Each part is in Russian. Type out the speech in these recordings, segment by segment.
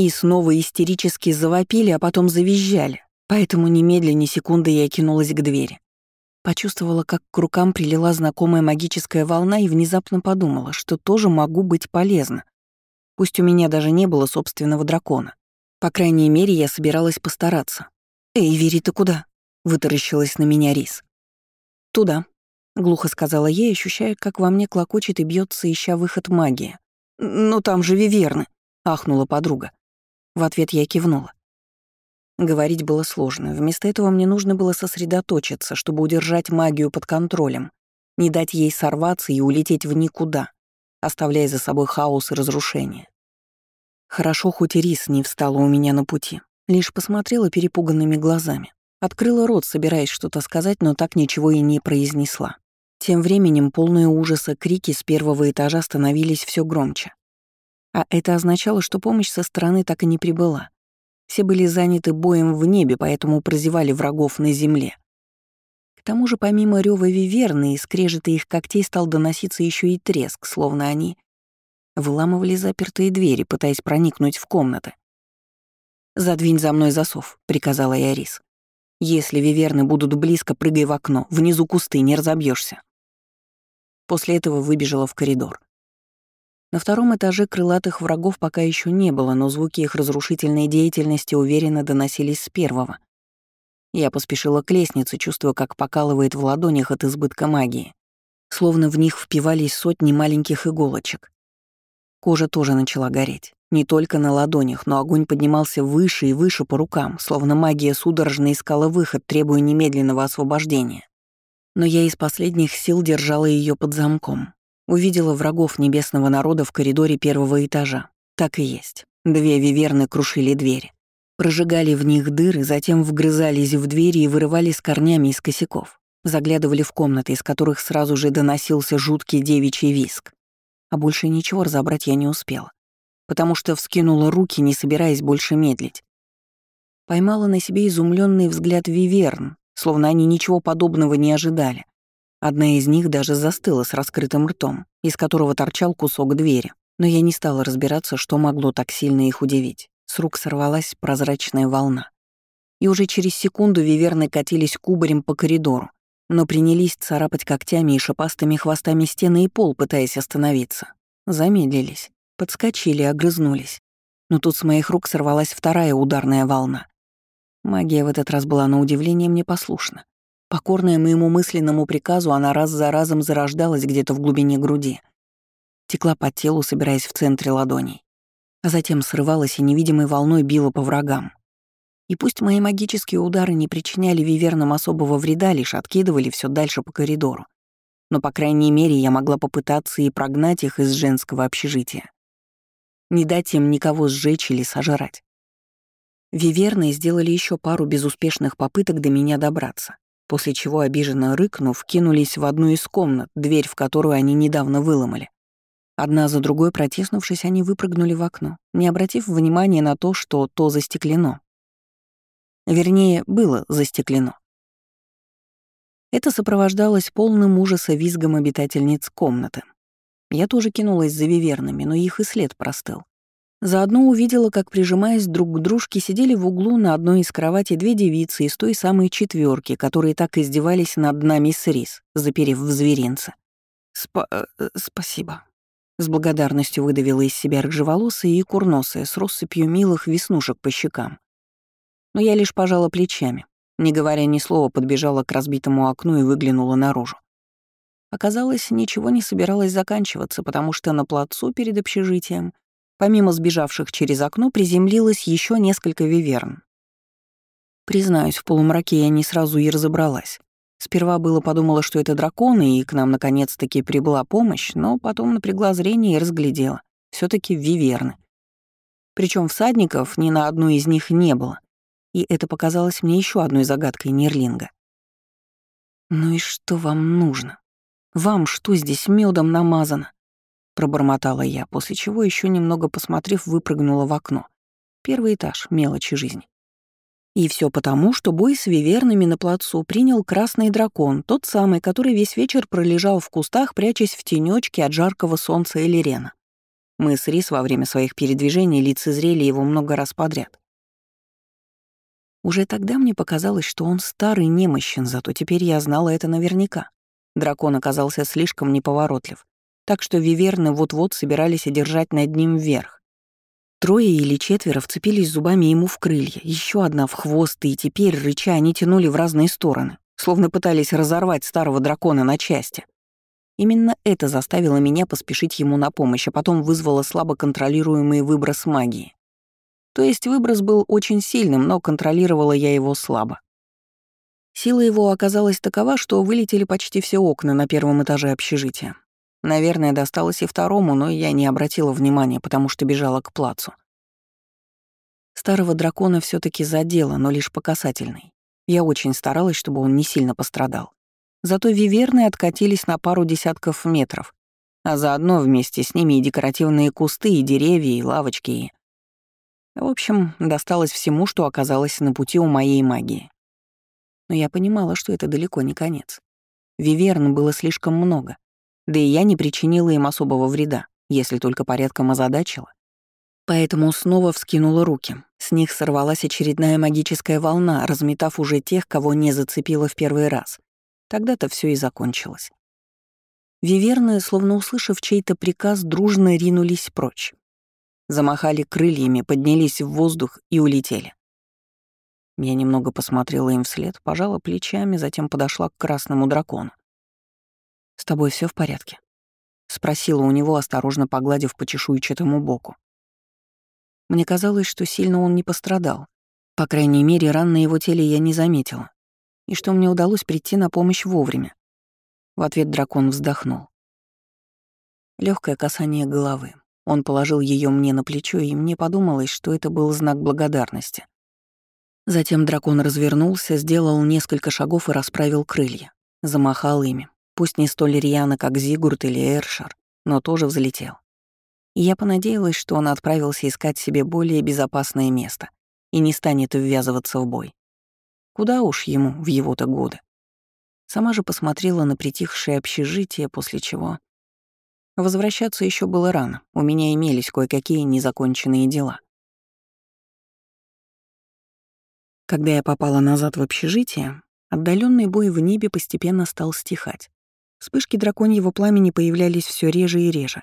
И снова истерически завопили, а потом завизжали. Поэтому немедленно секунды я кинулась к двери. Почувствовала, как к рукам прилила знакомая магическая волна и внезапно подумала, что тоже могу быть полезна. Пусть у меня даже не было собственного дракона. По крайней мере, я собиралась постараться. «Эй, Вери, ты куда?» — вытаращилась на меня Рис. «Туда», — глухо сказала ей, ощущая, как во мне клокочет и бьется, ища выход магии. «Но там же виверны», — ахнула подруга. В ответ я кивнула. Говорить было сложно. Вместо этого мне нужно было сосредоточиться, чтобы удержать магию под контролем, не дать ей сорваться и улететь в никуда, оставляя за собой хаос и разрушение. Хорошо, хоть и рис не встала у меня на пути, лишь посмотрела перепуганными глазами. Открыла рот, собираясь что-то сказать, но так ничего и не произнесла. Тем временем полные ужаса крики с первого этажа становились все громче. А это означало, что помощь со стороны так и не прибыла. Все были заняты боем в небе, поэтому прозевали врагов на земле. К тому же помимо рёва виверны и скрежета их когтей стал доноситься еще и треск, словно они выламывали запертые двери, пытаясь проникнуть в комнаты. «Задвинь за мной засов», — приказала я Рис. «Если виверны будут близко, прыгай в окно, внизу кусты, не разобьешься. После этого выбежала в коридор. На втором этаже крылатых врагов пока еще не было, но звуки их разрушительной деятельности уверенно доносились с первого. Я поспешила к лестнице, чувствуя, как покалывает в ладонях от избытка магии. Словно в них впивались сотни маленьких иголочек. Кожа тоже начала гореть. Не только на ладонях, но огонь поднимался выше и выше по рукам, словно магия судорожно искала выход, требуя немедленного освобождения. Но я из последних сил держала ее под замком. Увидела врагов небесного народа в коридоре первого этажа. Так и есть. Две виверны крушили двери. Прожигали в них дыры, затем вгрызались в двери и вырывали с корнями из косяков. Заглядывали в комнаты, из которых сразу же доносился жуткий девичий виск. А больше ничего разобрать я не успела, потому что вскинула руки, не собираясь больше медлить. Поймала на себе изумленный взгляд Виверн, словно они ничего подобного не ожидали. Одна из них даже застыла с раскрытым ртом, из которого торчал кусок двери. Но я не стала разбираться, что могло так сильно их удивить. С рук сорвалась прозрачная волна. И уже через секунду виверны катились кубарем по коридору, но принялись царапать когтями и шипастыми хвостами стены и пол, пытаясь остановиться. Замедлились, подскочили, огрызнулись. Но тут с моих рук сорвалась вторая ударная волна. Магия в этот раз была на удивление мне послушна. Покорная моему мысленному приказу, она раз за разом зарождалась где-то в глубине груди. Текла по телу, собираясь в центре ладоней. А затем срывалась и невидимой волной била по врагам. И пусть мои магические удары не причиняли вивернам особого вреда, лишь откидывали все дальше по коридору. Но, по крайней мере, я могла попытаться и прогнать их из женского общежития. Не дать им никого сжечь или сожрать. Виверны сделали еще пару безуспешных попыток до меня добраться после чего, обиженно рыкнув, кинулись в одну из комнат, дверь в которую они недавно выломали. Одна за другой протиснувшись, они выпрыгнули в окно, не обратив внимания на то, что то застеклено. Вернее, было застеклено. Это сопровождалось полным ужаса визгом обитательниц комнаты. Я тоже кинулась за вивернами, но их и след простыл. Заодно увидела, как, прижимаясь друг к дружке, сидели в углу на одной из кроватей две девицы из той самой четверки, которые так издевались над нами с Рис, заперев в зверинце. «Спа... Э, спасибо», — с благодарностью выдавила из себя рыжеволосая и курносая с россыпью милых веснушек по щекам. Но я лишь пожала плечами, не говоря ни слова, подбежала к разбитому окну и выглянула наружу. Оказалось, ничего не собиралось заканчиваться, потому что на плацу перед общежитием Помимо сбежавших через окно, приземлилось еще несколько виверн. Признаюсь, в полумраке я не сразу и разобралась. Сперва было подумала, что это драконы, и к нам наконец-таки прибыла помощь, но потом напрягла зрение и разглядела. все таки виверны. Причем всадников ни на одну из них не было. И это показалось мне еще одной загадкой Нерлинга. «Ну и что вам нужно? Вам что здесь медом намазано?» Пробормотала я, после чего еще немного посмотрев, выпрыгнула в окно. Первый этаж, мелочи жизни. И все потому, что бой с вивернами на плацу принял красный дракон, тот самый, который весь вечер пролежал в кустах, прячась в тенечке от жаркого солнца Элирена. Мы с Рис во время своих передвижений лицезрели его много раз подряд. Уже тогда мне показалось, что он старый немощен, зато теперь я знала это наверняка. Дракон оказался слишком неповоротлив, так что виверны вот-вот собирались одержать над ним вверх. Трое или четверо вцепились зубами ему в крылья, еще одна в хвост, и теперь, рыча, они тянули в разные стороны, словно пытались разорвать старого дракона на части. Именно это заставило меня поспешить ему на помощь, а потом вызвало слабо контролируемый выброс магии. То есть выброс был очень сильным, но контролировала я его слабо. Сила его оказалась такова, что вылетели почти все окна на первом этаже общежития. Наверное, досталось и второму, но я не обратила внимания, потому что бежала к плацу. Старого дракона все таки задело, но лишь по касательной. Я очень старалась, чтобы он не сильно пострадал. Зато виверны откатились на пару десятков метров, а заодно вместе с ними и декоративные кусты, и деревья, и лавочки, и... В общем, досталось всему, что оказалось на пути у моей магии. Но я понимала, что это далеко не конец. Виверн было слишком много, да и я не причинила им особого вреда, если только порядком озадачила. Поэтому снова вскинула руки. С них сорвалась очередная магическая волна, разметав уже тех, кого не зацепила в первый раз. Тогда-то все и закончилось. Виверны, словно услышав чей-то приказ, дружно ринулись прочь замахали крыльями, поднялись в воздух и улетели. Я немного посмотрела им вслед, пожала плечами, затем подошла к красному дракону. «С тобой все в порядке?» — спросила у него, осторожно погладив по чешуйчатому боку. Мне казалось, что сильно он не пострадал. По крайней мере, ран на его теле я не заметила. И что мне удалось прийти на помощь вовремя. В ответ дракон вздохнул. Легкое касание головы, он положил ее мне на плечо, и мне подумалось, что это был знак благодарности. Затем дракон развернулся, сделал несколько шагов и расправил крылья. Замахал ими, пусть не столь рьяно, как Зигурд или Эршер, но тоже взлетел. И я понадеялась, что он отправился искать себе более безопасное место и не станет ввязываться в бой. Куда уж ему в его-то годы. Сама же посмотрела на притихшее общежитие, после чего Возвращаться еще было рано, у меня имелись кое-какие незаконченные дела. Когда я попала назад в общежитие, отдаленный бой в небе постепенно стал стихать. Вспышки драконьего пламени появлялись все реже и реже,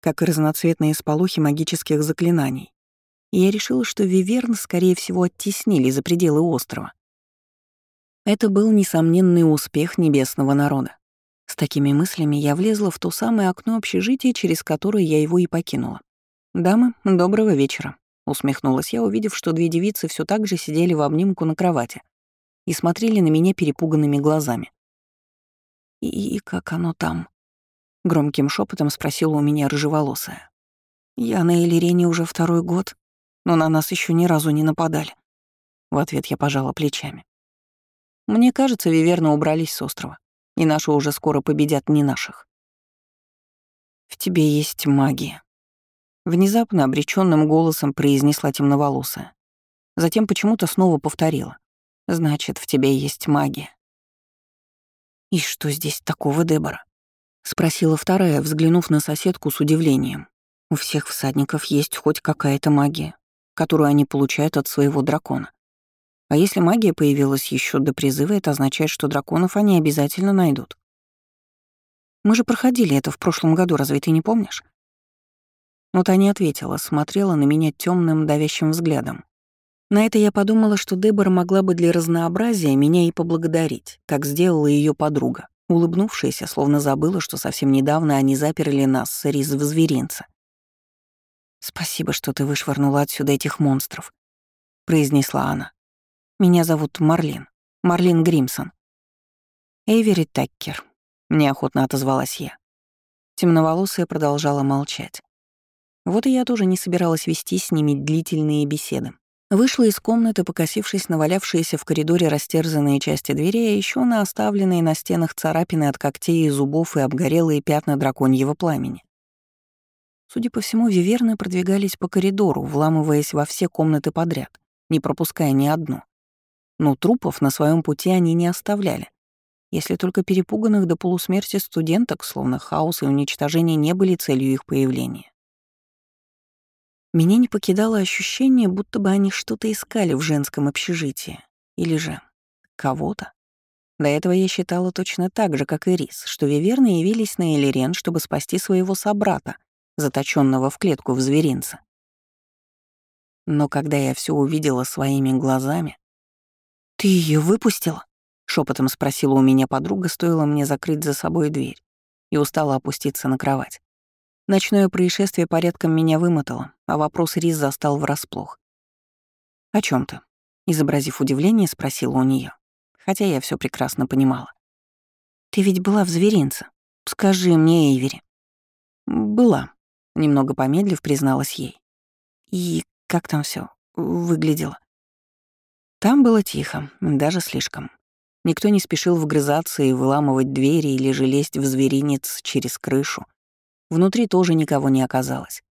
как и разноцветные сполохи магических заклинаний. И я решила, что Виверн, скорее всего, оттеснили за пределы острова. Это был несомненный успех небесного народа. С такими мыслями я влезла в то самое окно общежития, через которое я его и покинула. «Дамы, доброго вечера», — усмехнулась я, увидев, что две девицы все так же сидели в обнимку на кровати и смотрели на меня перепуганными глазами. «И, и как оно там?» — громким шепотом спросила у меня рыжеволосая. «Я на Элирене уже второй год, но на нас еще ни разу не нападали». В ответ я пожала плечами. Мне кажется, Виверна убрались с острова и наши уже скоро победят не наших. В тебе есть магия. Внезапно обреченным голосом произнесла темноволосая. Затем почему-то снова повторила. Значит, в тебе есть магия. «И что здесь такого, Дебора?» — спросила вторая, взглянув на соседку с удивлением. «У всех всадников есть хоть какая-то магия, которую они получают от своего дракона. А если магия появилась еще до призыва, это означает, что драконов они обязательно найдут. Мы же проходили это в прошлом году, разве ты не помнишь? Но та не ответила, смотрела на меня темным давящим взглядом. На это я подумала, что Дебора могла бы для разнообразия меня и поблагодарить, как сделала ее подруга, улыбнувшаяся, словно забыла, что совсем недавно они заперли нас с Риз в зверинце. «Спасибо, что ты вышвырнула отсюда этих монстров», — произнесла она. Меня зовут Марлин. Марлин Гримсон. Эйвери Таккер. Неохотно отозвалась я. Темноволосая продолжала молчать. Вот и я тоже не собиралась вести с ними длительные беседы. Вышла из комнаты, покосившись на валявшиеся в коридоре растерзанные части двери, а еще на оставленные на стенах царапины от когтей и зубов и обгорелые пятна драконьего пламени. Судя по всему, виверны продвигались по коридору, вламываясь во все комнаты подряд, не пропуская ни одну но трупов на своем пути они не оставляли. Если только перепуганных до полусмерти студенток, словно хаос и уничтожение не были целью их появления. Меня не покидало ощущение, будто бы они что-то искали в женском общежитии. Или же кого-то. До этого я считала точно так же, как и Рис, что Виверны явились на Элирен, чтобы спасти своего собрата, заточенного в клетку в зверинце. Но когда я все увидела своими глазами... «Ты ее выпустила?» — шепотом спросила у меня подруга, стоило мне закрыть за собой дверь, и устала опуститься на кровать. Ночное происшествие порядком меня вымотало, а вопрос Рис застал врасплох. «О чем ты?» — изобразив удивление, спросила у нее, хотя я все прекрасно понимала. «Ты ведь была в зверинце. Скажи мне, Эйвери». «Была», — немного помедлив призналась ей. «И как там все выглядело?» Там было тихо, даже слишком. Никто не спешил вгрызаться и выламывать двери или же лезть в зверинец через крышу. Внутри тоже никого не оказалось.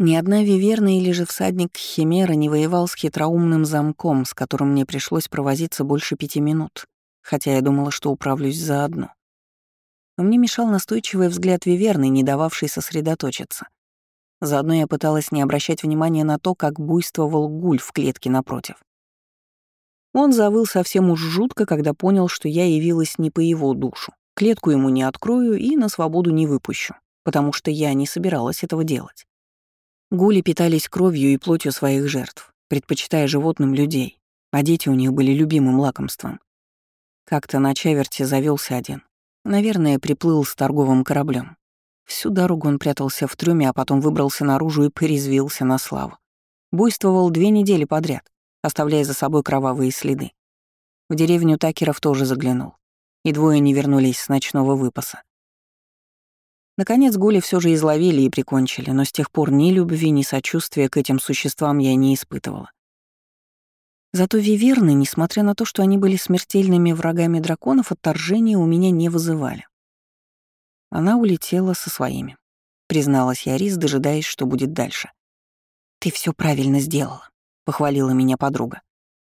Ни одна виверна или же всадник Химера не воевал с хитроумным замком, с которым мне пришлось провозиться больше пяти минут, хотя я думала, что управлюсь заодно. Но мне мешал настойчивый взгляд виверны, не дававший сосредоточиться. Заодно я пыталась не обращать внимания на то, как буйствовал гуль в клетке напротив. Он завыл совсем уж жутко, когда понял, что я явилась не по его душу. Клетку ему не открою и на свободу не выпущу потому что я не собиралась этого делать. Гули питались кровью и плотью своих жертв, предпочитая животным людей, а дети у них были любимым лакомством. Как-то на чаверте завелся один. Наверное, приплыл с торговым кораблем. Всю дорогу он прятался в трюме, а потом выбрался наружу и порезвился на славу. Буйствовал две недели подряд, оставляя за собой кровавые следы. В деревню Такеров тоже заглянул, и двое не вернулись с ночного выпаса. Наконец Гули все же изловили и прикончили, но с тех пор ни любви, ни сочувствия к этим существам я не испытывала. Зато виверны, несмотря на то, что они были смертельными врагами драконов, отторжения у меня не вызывали. Она улетела со своими. Призналась я Рис, дожидаясь, что будет дальше. «Ты все правильно сделала», — похвалила меня подруга.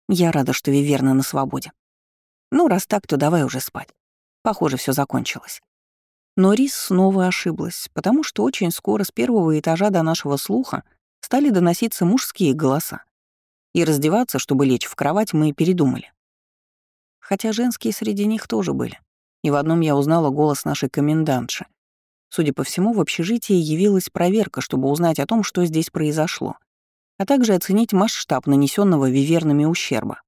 «Я рада, что Виверна на свободе. Ну, раз так, то давай уже спать. Похоже, все закончилось». Но Рис снова ошиблась, потому что очень скоро с первого этажа до нашего слуха стали доноситься мужские голоса. И раздеваться, чтобы лечь в кровать, мы передумали. Хотя женские среди них тоже были. И в одном я узнала голос нашей комендантши. Судя по всему, в общежитии явилась проверка, чтобы узнать о том, что здесь произошло, а также оценить масштаб нанесенного вивернами ущерба.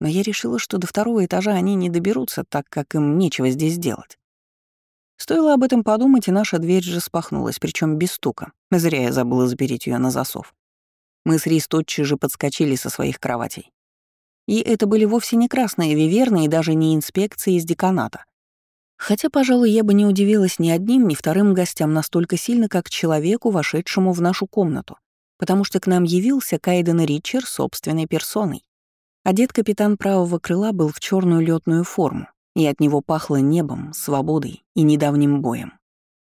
Но я решила, что до второго этажа они не доберутся, так как им нечего здесь делать. Стоило об этом подумать, и наша дверь же спахнулась, причем без стука. Зря я забыла сберечь ее на засов. Мы с Рис тотчас же подскочили со своих кроватей. И это были вовсе не красные виверны и даже не инспекции из деканата. Хотя, пожалуй, я бы не удивилась ни одним, ни вторым гостям настолько сильно, как человеку, вошедшему в нашу комнату, потому что к нам явился Кайден Ричер собственной персоной. Одет капитан правого крыла был в черную летную форму, и от него пахло небом, свободой и недавним боем.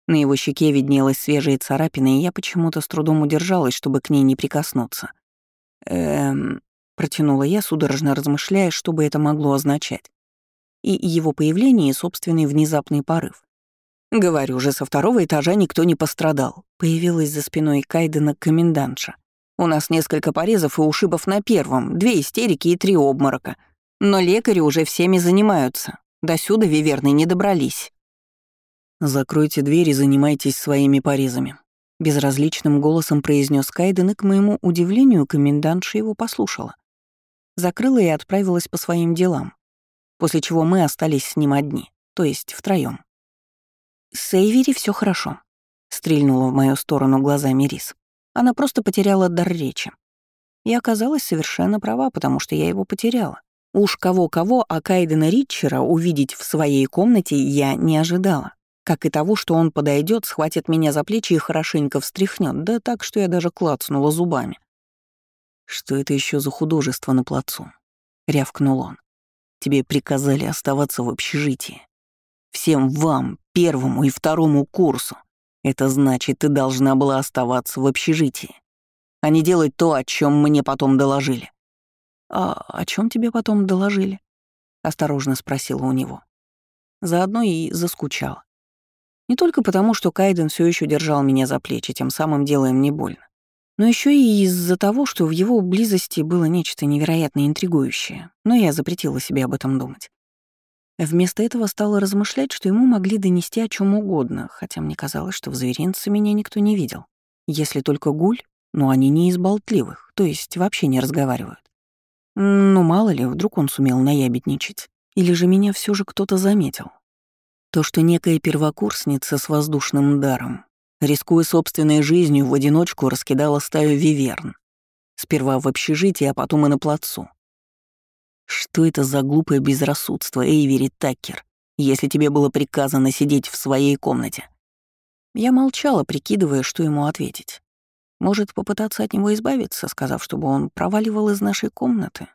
На его щеке виднелась свежая царапина, и я почему-то с трудом удержалась, чтобы к ней не прикоснуться. «Эм...» — протянула я, судорожно размышляя, что бы это могло означать. И его появление, и собственный внезапный порыв. «Говорю же, со второго этажа никто не пострадал», — появилась за спиной Кайдена комендантша. «У нас несколько порезов и ушибов на первом, две истерики и три обморока. Но лекари уже всеми занимаются. До сюда виверны не добрались. «Закройте дверь и занимайтесь своими порезами», — безразличным голосом произнес Кайден, и, к моему удивлению, комендантша его послушала. Закрыла и отправилась по своим делам, после чего мы остались с ним одни, то есть втроём. «С Эйвери всё хорошо», — стрельнула в мою сторону глазами Рис. Она просто потеряла дар речи. И оказалась совершенно права, потому что я его потеряла. Уж кого-кого, а Кайдена Ритчера увидеть в своей комнате я не ожидала. Как и того, что он подойдет, схватит меня за плечи и хорошенько встряхнет, да так, что я даже клацнула зубами. «Что это еще за художество на плацу?» — рявкнул он. «Тебе приказали оставаться в общежитии. Всем вам, первому и второму курсу. Это значит, ты должна была оставаться в общежитии, а не делать то, о чем мне потом доложили. «А о чем тебе потом доложили?» — осторожно спросила у него. Заодно и заскучала. Не только потому, что Кайден все еще держал меня за плечи, тем самым делая мне больно, Но еще и из-за того, что в его близости было нечто невероятно интригующее, но я запретила себе об этом думать. Вместо этого стала размышлять, что ему могли донести о чем угодно, хотя мне казалось, что в зверинце меня никто не видел. Если только гуль, но они не из болтливых, то есть вообще не разговаривают. Ну, мало ли, вдруг он сумел наябедничать. Или же меня все же кто-то заметил. То, что некая первокурсница с воздушным даром, рискуя собственной жизнью, в одиночку раскидала стаю виверн. Сперва в общежитии, а потом и на плацу. Что это за глупое безрассудство, Эйвери Таккер, если тебе было приказано сидеть в своей комнате? Я молчала, прикидывая, что ему ответить. Может, попытаться от него избавиться, сказав, чтобы он проваливал из нашей комнаты?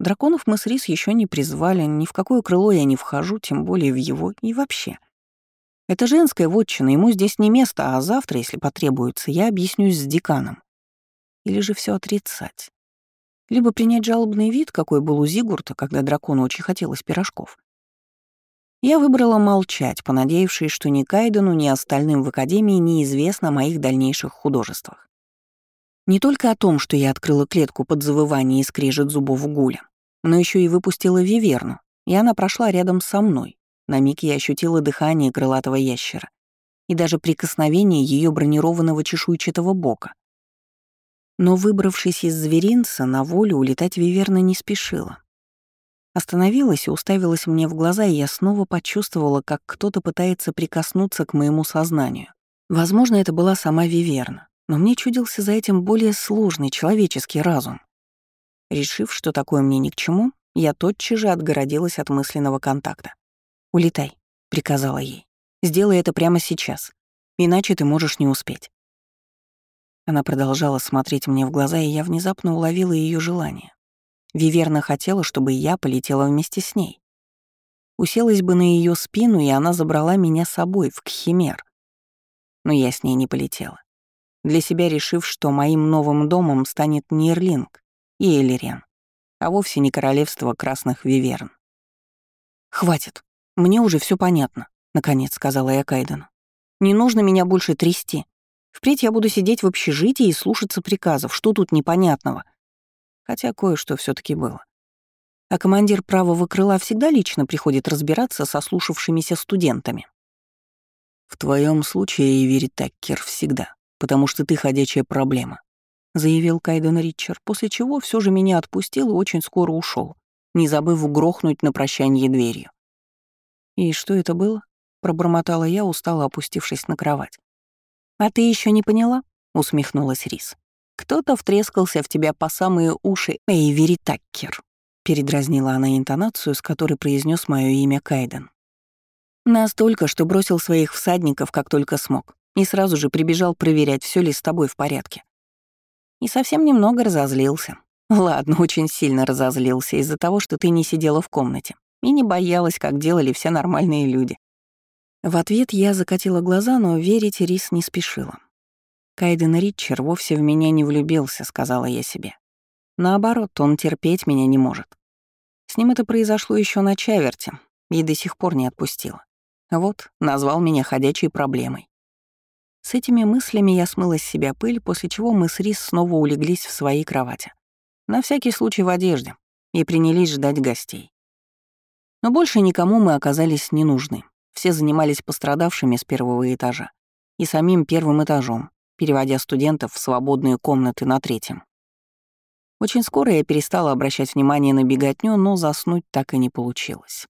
Драконов мы с Рис еще не призвали, ни в какое крыло я не вхожу, тем более в его и вообще. Это женская вотчина, ему здесь не место, а завтра, если потребуется, я объяснюсь с деканом. Или же все отрицать. Либо принять жалобный вид, какой был у Зигурта, когда дракону очень хотелось пирожков. Я выбрала молчать, понадеявшись, что ни Кайдену, ни остальным в Академии неизвестно о моих дальнейших художествах. Не только о том, что я открыла клетку под завывание и скрежет зубов гуля, но еще и выпустила виверну, и она прошла рядом со мной. На миг я ощутила дыхание крылатого ящера и даже прикосновение ее бронированного чешуйчатого бока. Но, выбравшись из зверинца, на волю улетать Виверна не спешила. Остановилась и уставилась мне в глаза, и я снова почувствовала, как кто-то пытается прикоснуться к моему сознанию. Возможно, это была сама Виверна, но мне чудился за этим более сложный человеческий разум. Решив, что такое мне ни к чему, я тотчас же отгородилась от мысленного контакта. «Улетай», — приказала ей. «Сделай это прямо сейчас, иначе ты можешь не успеть». Она продолжала смотреть мне в глаза, и я внезапно уловила ее желание. Виверна хотела, чтобы я полетела вместе с ней. Уселась бы на ее спину, и она забрала меня с собой в Кхимер. Но я с ней не полетела. Для себя решив, что моим новым домом станет не Ирлинг и Элирен, а вовсе не королевство красных виверн. «Хватит, мне уже все понятно», — наконец сказала я Кайдену. «Не нужно меня больше трясти. Впредь я буду сидеть в общежитии и слушаться приказов. Что тут непонятного? Хотя кое-что все таки было. А командир правого крыла всегда лично приходит разбираться со слушавшимися студентами. «В твоем случае, Эйвери Таккер, всегда, потому что ты ходячая проблема», заявил Кайден Ричард, после чего все же меня отпустил и очень скоро ушел, не забыв грохнуть на прощание дверью. «И что это было?» — пробормотала я, устало опустившись на кровать. «А ты еще не поняла?» — усмехнулась Рис. «Кто-то втрескался в тебя по самые уши, Эйвери Таккер», — передразнила она интонацию, с которой произнес мое имя Кайден. «Настолько, что бросил своих всадников, как только смог, и сразу же прибежал проверять, все ли с тобой в порядке. И совсем немного разозлился. Ладно, очень сильно разозлился из-за того, что ты не сидела в комнате и не боялась, как делали все нормальные люди. В ответ я закатила глаза, но верить Рис не спешила. Кайден Ритчер вовсе в меня не влюбился, сказала я себе. Наоборот, он терпеть меня не может. С ним это произошло еще на чаверте и до сих пор не отпустила. Вот, назвал меня ходячей проблемой. С этими мыслями я смыла с себя пыль, после чего мы с Рис снова улеглись в своей кровати. На всякий случай в одежде, и принялись ждать гостей. Но больше никому мы оказались не нужны. Все занимались пострадавшими с первого этажа и самим первым этажом, переводя студентов в свободные комнаты на третьем. Очень скоро я перестала обращать внимание на беготню, но заснуть так и не получилось.